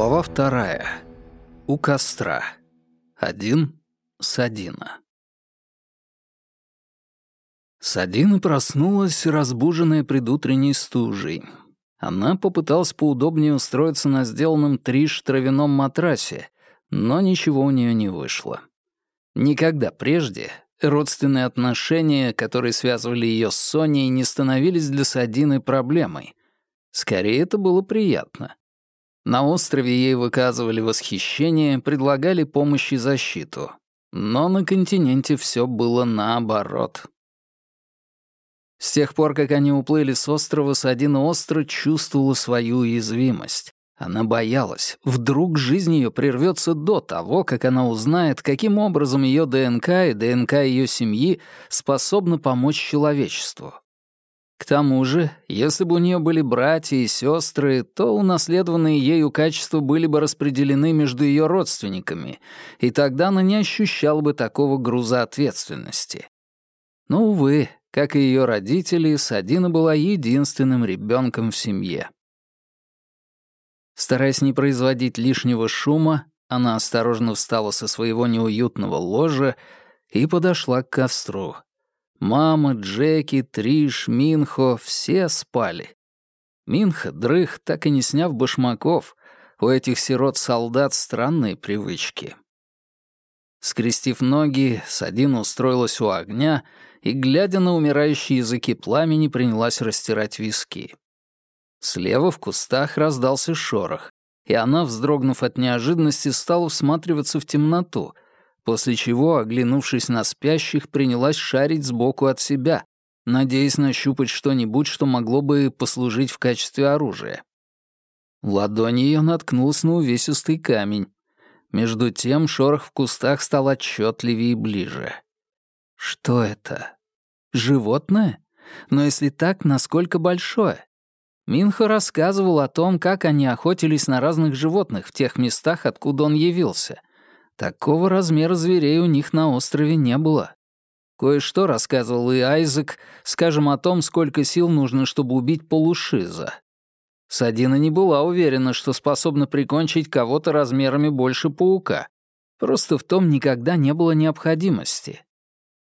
Глава вторая. У костра. Один Садина. Садина проснулась, разбуженная предутренней стужей. Она попыталась поудобнее устроиться на сделанном триш травяном матрасе, но ничего у нее не вышло. Никогда прежде родственные отношения, которые связывали ее с Соней, не становились для Садины проблемой. Скорее, это было приятно. На острове ей выказывали восхищение, предлагали помощь и защиту. Но на континенте все было наоборот. С тех пор, как они уплыли с острова, Садина остро чувствовала свою уязвимость. Она боялась, вдруг жизнь ее прервется до того, как она узнает, каким образом ее ДНК и ДНК ее семьи способны помочь человечеству. К тому же, если бы у нее были братья и сестры, то унаследованные ею качества были бы распределены между ее родственниками, и тогда она не ощущала бы такого груза ответственности. Но, увы, как и ее родители, Садина была единственным ребенком в семье. Стараясь не производить лишнего шума, она осторожно встала со своего неуютного ложа и подошла к костру. Мама, Джеки, Триш, Минхо — все спали. Минха дрых, так и не сняв башмаков. У этих сирот-солдат странные привычки. Скрестив ноги, Садина устроилась у огня и, глядя на умирающие языки пламени, принялась растирать виски. Слева в кустах раздался шорох, и она, вздрогнув от неожиданности, стала всматриваться в темноту — после чего, оглянувшись на спящих, принялась шарить сбоку от себя, надеясь нащупать что-нибудь, что могло бы послужить в качестве оружия. Ладонь ее наткнулась на увесистый камень. Между тем шорох в кустах стал отчетливее и ближе. Что это? Животное? Но если так, насколько большое? Минхо рассказывал о том, как они охотились на разных животных в тех местах, откуда он явился — Такого размера зверей у них на острове не было. Кое-что рассказывал и Айзек, скажем, о том, сколько сил нужно, чтобы убить полушиза. Садина не была уверена, что способна прикончить кого-то размерами больше паука. Просто в том никогда не было необходимости.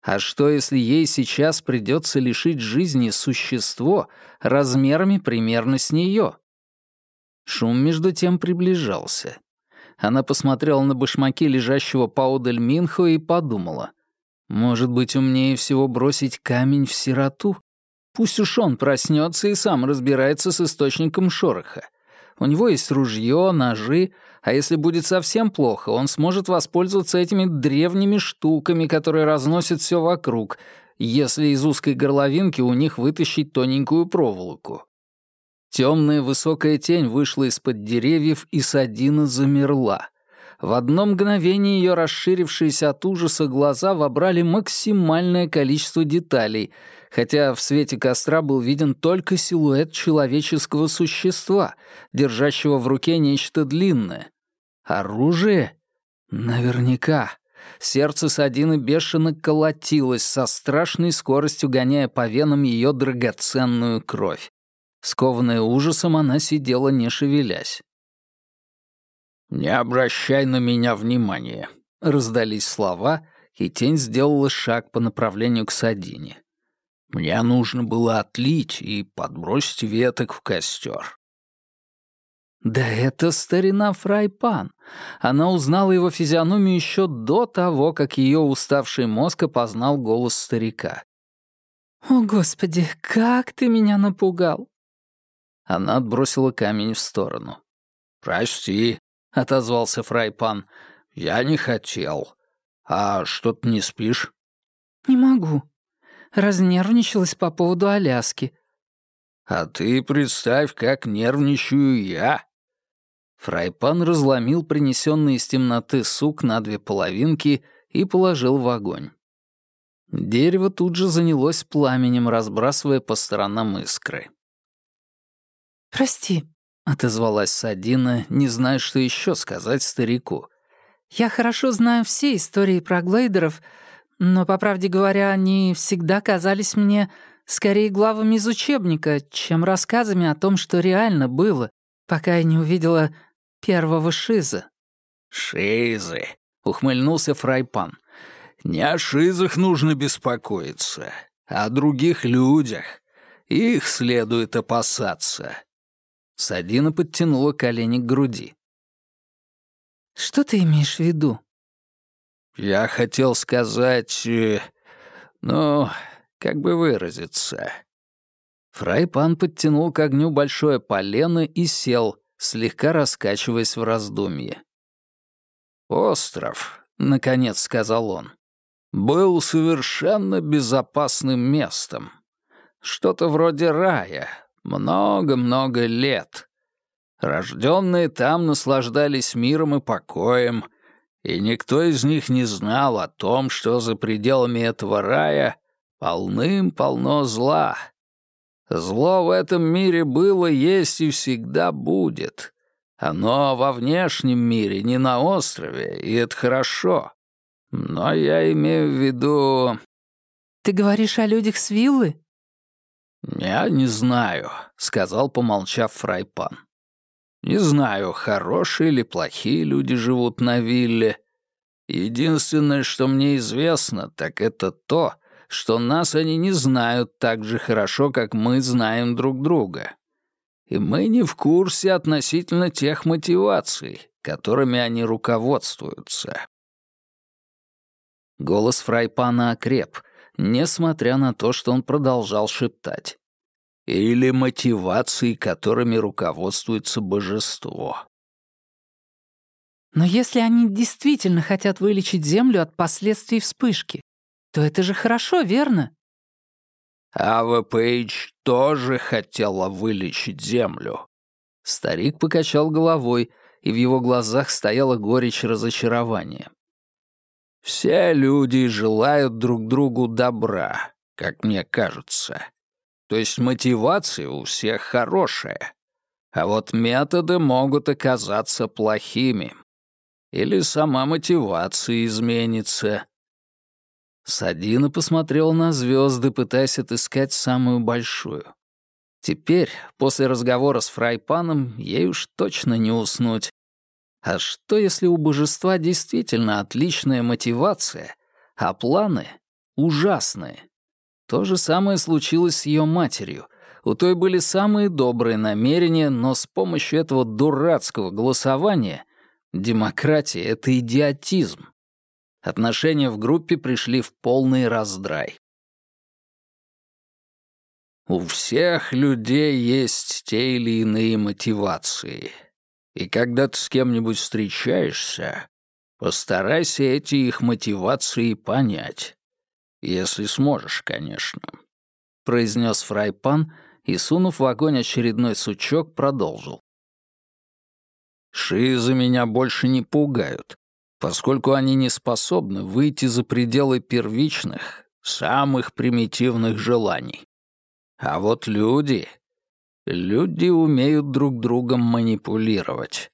А что, если ей сейчас придется лишить жизни существо размерами примерно с нее? Шум между тем приближался. Она посмотрела на башмаки лежащего поодаль Минхо и подумала. Может быть, умнее всего бросить камень в сироту? Пусть уж он проснется и сам разбирается с источником шороха. У него есть ружье, ножи, а если будет совсем плохо, он сможет воспользоваться этими древними штуками, которые разносят все вокруг, если из узкой горловинки у них вытащить тоненькую проволоку. Темная высокая тень вышла из-под деревьев, и Садина замерла. В одно мгновение ее расширившиеся от ужаса глаза вобрали максимальное количество деталей, хотя в свете костра был виден только силуэт человеческого существа, держащего в руке нечто длинное. Оружие? Наверняка. Сердце Садины бешено колотилось, со страшной скоростью гоняя по венам ее драгоценную кровь. Скованная ужасом, она сидела, не шевелясь. «Не обращай на меня внимания», — раздались слова, и тень сделала шаг по направлению к Садине. «Мне нужно было отлить и подбросить веток в костер». Да это старина Фрайпан. Она узнала его физиономию еще до того, как ее уставший мозг опознал голос старика. «О, Господи, как ты меня напугал! Она отбросила камень в сторону. «Прости», — отозвался Фрайпан. «Я не хотел. А что ты не спишь?» «Не могу. Разнервничалась по поводу Аляски». «А ты представь, как нервничаю я». Фрайпан разломил принесенный из темноты сук на две половинки и положил в огонь. Дерево тут же занялось пламенем, разбрасывая по сторонам искры. «Прости», — отозвалась Садина, не зная, что еще сказать старику. «Я хорошо знаю все истории про глейдеров, но, по правде говоря, они всегда казались мне скорее главами из учебника, чем рассказами о том, что реально было, пока я не увидела первого Шиза». «Шизы», — ухмыльнулся Фрайпан. «Не о Шизах нужно беспокоиться, а о других людях. Их следует опасаться». Садина подтянула колени к груди. «Что ты имеешь в виду?» «Я хотел сказать... Э, ну, как бы выразиться...» Фрайпан подтянул к огню большое полено и сел, слегка раскачиваясь в раздумье. «Остров», — наконец сказал он, — «был совершенно безопасным местом. Что-то вроде рая, много-много лет. Рожденные там наслаждались миром и покоем, и никто из них не знал о том, что за пределами этого рая полным-полно зла. Зло в этом мире было, есть и всегда будет. Оно во внешнем мире, не на острове, и это хорошо. Но я имею в виду... Ты говоришь о людях с виллы? Я не знаю, сказал, помолчав Фрайпан. Не знаю, хорошие или плохие люди живут на вилле. Единственное, что мне известно, так это то, что нас они не знают так же хорошо, как мы знаем друг друга. И мы не в курсе относительно тех мотиваций, которыми они руководствуются. Голос Фрайпана окреп, несмотря на то, что он продолжал шептать или мотивации, которыми руководствуется божество. Но если они действительно хотят вылечить Землю от последствий вспышки, то это же хорошо, верно? Ава Пейдж тоже хотела вылечить Землю. Старик покачал головой, и в его глазах стояла горечь разочарования. Все люди желают друг другу добра, как мне кажется. То есть мотивация у всех хорошая. А вот методы могут оказаться плохими. Или сама мотивация изменится. Садина посмотрел на звезды, пытаясь отыскать самую большую. Теперь, после разговора с Фрайпаном, ей уж точно не уснуть. А что, если у божества действительно отличная мотивация, а планы ужасные? То же самое случилось с ее матерью. У той были самые добрые намерения, но с помощью этого дурацкого голосования демократия — это идиотизм. Отношения в группе пришли в полный раздрай. У всех людей есть те или иные мотивации. И когда ты с кем-нибудь встречаешься, постарайся эти их мотивации понять. «Если сможешь, конечно», — произнес фрайпан и, сунув в огонь очередной сучок, продолжил. «Шизы меня больше не пугают, поскольку они не способны выйти за пределы первичных, самых примитивных желаний. А вот люди... Люди умеют друг другом манипулировать.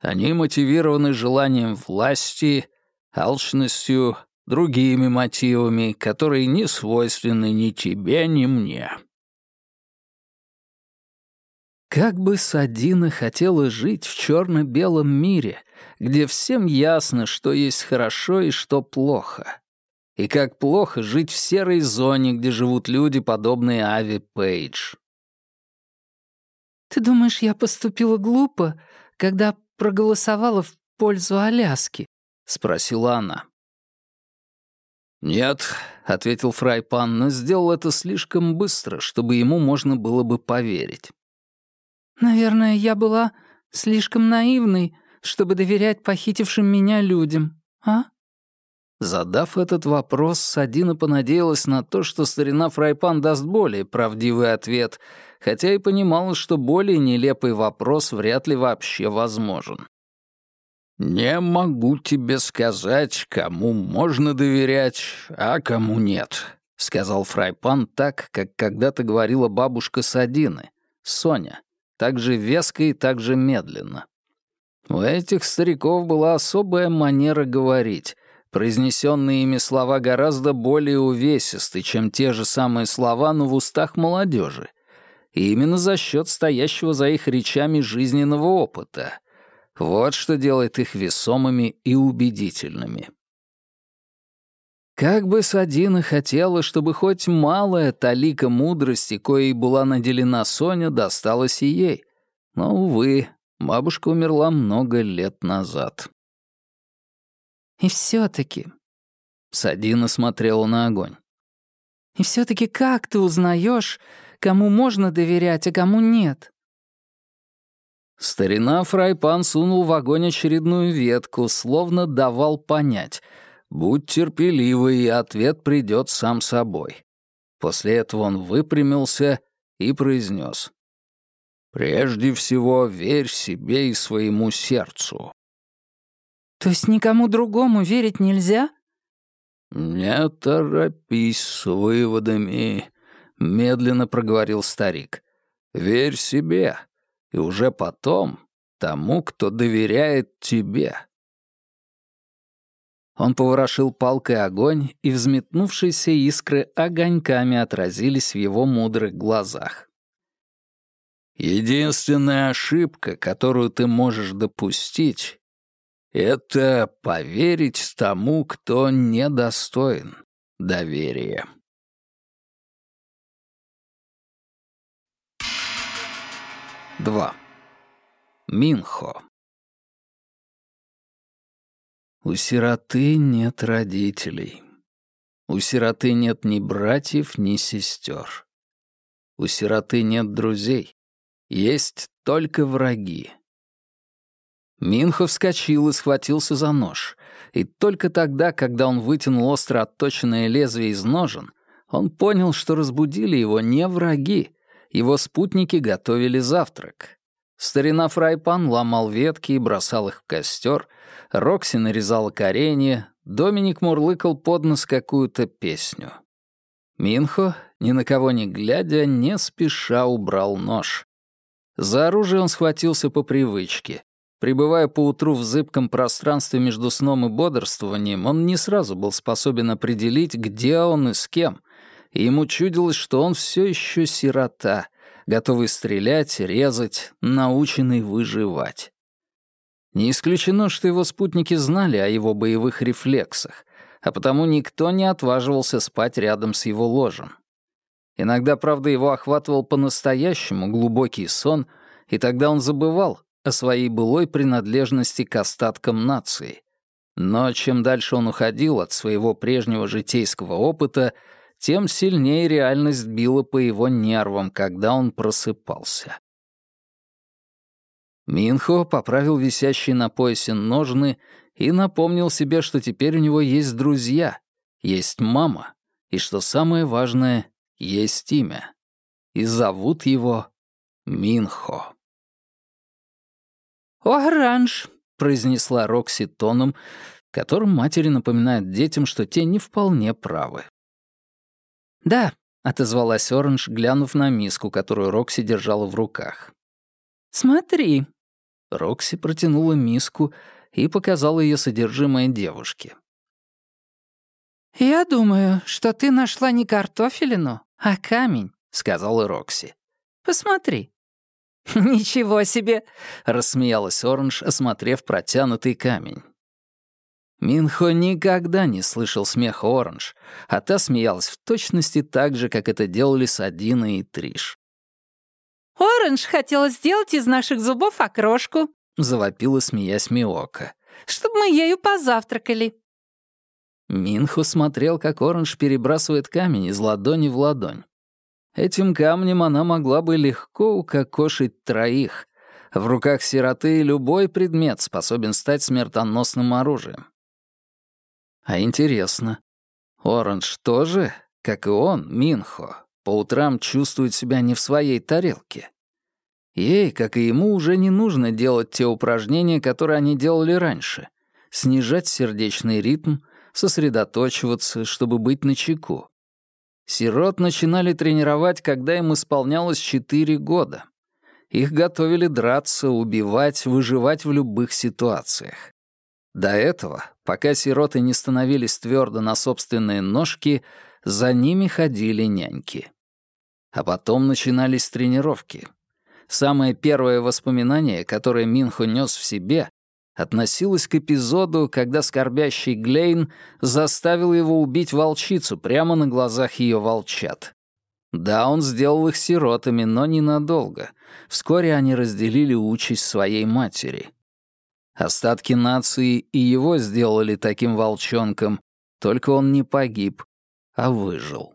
Они мотивированы желанием власти, алчностью, другими мотивами, которые не свойственны ни тебе, ни мне. Как бы Садина хотела жить в черно-белом мире, где всем ясно, что есть хорошо и что плохо. И как плохо жить в серой зоне, где живут люди, подобные Ави Пейдж. «Ты думаешь, я поступила глупо, когда проголосовала в пользу Аляски?» — спросила она. «Нет», — ответил Фрайпан, но сделал это слишком быстро, чтобы ему можно было бы поверить. «Наверное, я была слишком наивной, чтобы доверять похитившим меня людям, а?» Задав этот вопрос, Садина понадеялась на то, что старина Фрайпан даст более правдивый ответ, хотя и понимала, что более нелепый вопрос вряд ли вообще возможен. «Не могу тебе сказать, кому можно доверять, а кому нет», — сказал Фрайпан так, как когда-то говорила бабушка Садины, Соня, так же веско и так же медленно. У этих стариков была особая манера говорить, произнесенные ими слова гораздо более увесисты, чем те же самые слова, но в устах молодежи. И именно за счет стоящего за их речами жизненного опыта — Вот что делает их весомыми и убедительными. Как бы Садина хотела, чтобы хоть малая талика мудрости, коей была наделена Соня, досталась и ей. Но, увы, бабушка умерла много лет назад. «И все-таки...» Садина смотрела на огонь. «И все-таки как ты узнаешь, кому можно доверять, а кому нет?» Старина Фрайпан сунул в огонь очередную ветку, словно давал понять — Будь терпеливый, и ответ придет сам собой. После этого он выпрямился и произнес. «Прежде всего, верь себе и своему сердцу». «То есть никому другому верить нельзя?» «Не торопись с выводами», — медленно проговорил старик. «Верь себе, и уже потом тому, кто доверяет тебе». Он поворошил палкой огонь, и взметнувшиеся искры огоньками отразились в его мудрых глазах. «Единственная ошибка, которую ты можешь допустить, это поверить тому, кто недостоин доверия». Два. Минхо. У сироты нет родителей. У сироты нет ни братьев, ни сестер. У сироты нет друзей. Есть только враги. Минхо вскочил и схватился за нож. И только тогда, когда он вытянул остро отточенное лезвие из ножен, он понял, что разбудили его не враги. Его спутники готовили завтрак. Старина Фрайпан ломал ветки и бросал их в костер, Рокси нарезала коренья, Доминик мурлыкал под нос какую-то песню. Минхо, ни на кого не глядя, не спеша убрал нож. За оружие он схватился по привычке. Прибывая поутру в зыбком пространстве между сном и бодрствованием, он не сразу был способен определить, где он и с кем, и ему чудилось, что он все еще сирота, готовый стрелять, резать, наученный выживать. Не исключено, что его спутники знали о его боевых рефлексах, а потому никто не отваживался спать рядом с его ложем. Иногда, правда, его охватывал по-настоящему глубокий сон, и тогда он забывал о своей былой принадлежности к остаткам нации. Но чем дальше он уходил от своего прежнего житейского опыта, тем сильнее реальность била по его нервам, когда он просыпался. Минхо поправил висящие на поясе ножны и напомнил себе, что теперь у него есть друзья, есть мама, и, что самое важное, есть имя. И зовут его Минхо. «Оранж», — произнесла Рокси тоном, которым матери напоминают детям, что те не вполне правы. «Да», — отозвалась Оранж, глянув на миску, которую Рокси держала в руках. «Смотри», Рокси протянула миску и показала ее содержимое девушке. «Я думаю, что ты нашла не картофелину, а камень», — сказала Рокси. «Посмотри». «Ничего себе!» — рассмеялась Оранж, осмотрев протянутый камень. Минхо никогда не слышал смеха Оранж, а та смеялась в точности так же, как это делали Садина и Триш. «Оранж хотела сделать из наших зубов окрошку», — завопила, смеясь Миока. «Чтобы мы ею позавтракали». Минхо смотрел, как Оранж перебрасывает камень из ладони в ладонь. Этим камнем она могла бы легко укокошить троих. В руках сироты любой предмет способен стать смертоносным оружием. А интересно, Оранж тоже, как и он, Минхо, по утрам чувствует себя не в своей тарелке. Ей, как и ему, уже не нужно делать те упражнения, которые они делали раньше. Снижать сердечный ритм, сосредоточиваться, чтобы быть начеку. Сирот начинали тренировать, когда им исполнялось четыре года. Их готовили драться, убивать, выживать в любых ситуациях. До этого, пока сироты не становились твердо на собственные ножки, за ними ходили няньки. А потом начинались тренировки. Самое первое воспоминание, которое Минхо нес в себе, относилось к эпизоду, когда скорбящий Глейн заставил его убить волчицу прямо на глазах ее волчат. Да, он сделал их сиротами, но ненадолго. Вскоре они разделили участь своей матери. Остатки нации и его сделали таким волчонком, только он не погиб, а выжил.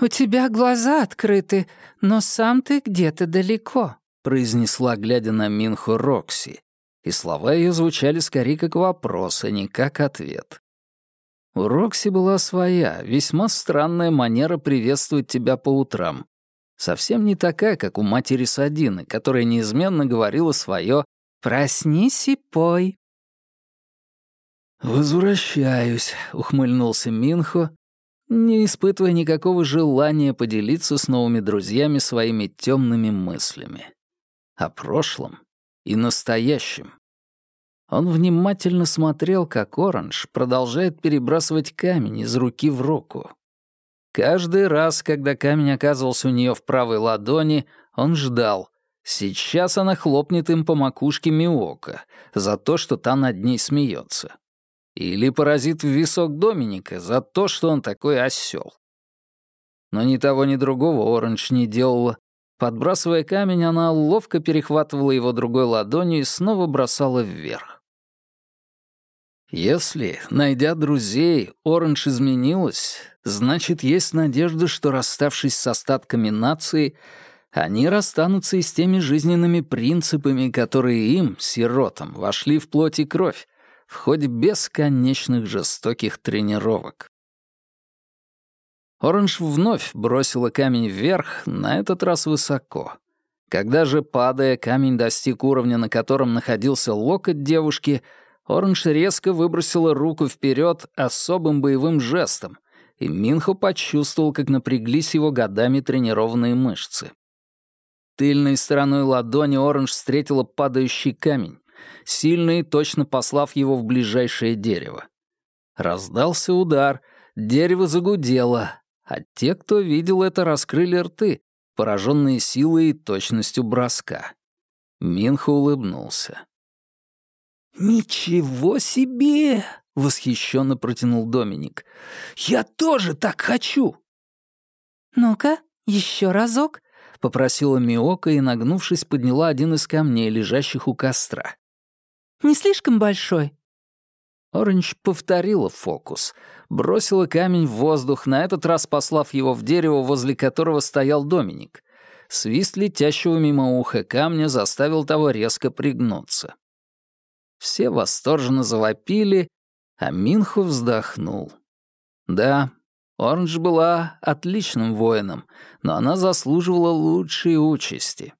«У тебя глаза открыты, но сам ты где-то далеко», произнесла, глядя на Минху Рокси, и слова ее звучали скорее как вопрос, а не как ответ. У Рокси была своя, весьма странная манера приветствовать тебя по утрам. Совсем не такая, как у матери Садины, которая неизменно говорила свое «Проснись и пой». «Возвращаюсь», — ухмыльнулся Минхо, не испытывая никакого желания поделиться с новыми друзьями своими темными мыслями о прошлом и настоящем. Он внимательно смотрел, как Оранж продолжает перебрасывать камень из руки в руку. Каждый раз, когда камень оказывался у нее в правой ладони, он ждал. Сейчас она хлопнет им по макушке Миока за то, что та над ней смеется. Или поразит в висок Доминика за то, что он такой осел. Но ни того, ни другого Оранж не делала, Подбрасывая камень, она ловко перехватывала его другой ладонью и снова бросала вверх. Если, найдя друзей, Оранж изменилась, значит, есть надежда, что, расставшись с остатками нации, они расстанутся и с теми жизненными принципами, которые им, сиротам, вошли в плоть и кровь в ходе бесконечных жестоких тренировок. Оранж вновь бросила камень вверх, на этот раз высоко. Когда же, падая, камень достиг уровня, на котором находился локоть девушки, Оранж резко выбросила руку вперед особым боевым жестом, и Минхо почувствовал, как напряглись его годами тренированные мышцы. Тыльной стороной ладони Оранж встретила падающий камень, сильно и точно послав его в ближайшее дерево. Раздался удар, дерево загудело, а те, кто видел это, раскрыли рты, пораженные силой и точностью броска. Минхо улыбнулся. «Ничего себе!» — восхищенно протянул Доминик. «Я тоже так хочу!» «Ну-ка, еще разок», — попросила Миока и, нагнувшись, подняла один из камней, лежащих у костра. «Не слишком большой?» Оранж повторила фокус, бросила камень в воздух, на этот раз послав его в дерево, возле которого стоял Доминик. Свист летящего мимо уха камня заставил того резко пригнуться. Все восторженно завопили, а Минху вздохнул. Да, Оранж была отличным воином, но она заслуживала лучшей участи.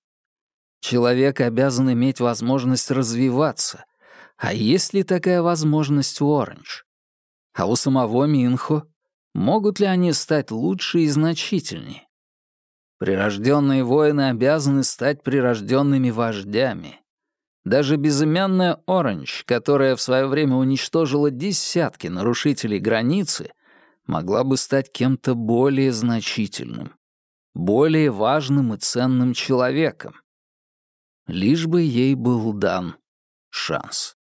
Человек обязан иметь возможность развиваться — а есть ли такая возможность у Оранж? А у самого Минхо? Могут ли они стать лучше и значительнее? Прирожденные воины обязаны стать прирожденными вождями. Даже безымянная Оранж, которая в свое время уничтожила десятки нарушителей границы, могла бы стать кем-то более значительным, более важным и ценным человеком. Лишь бы ей был дан шанс.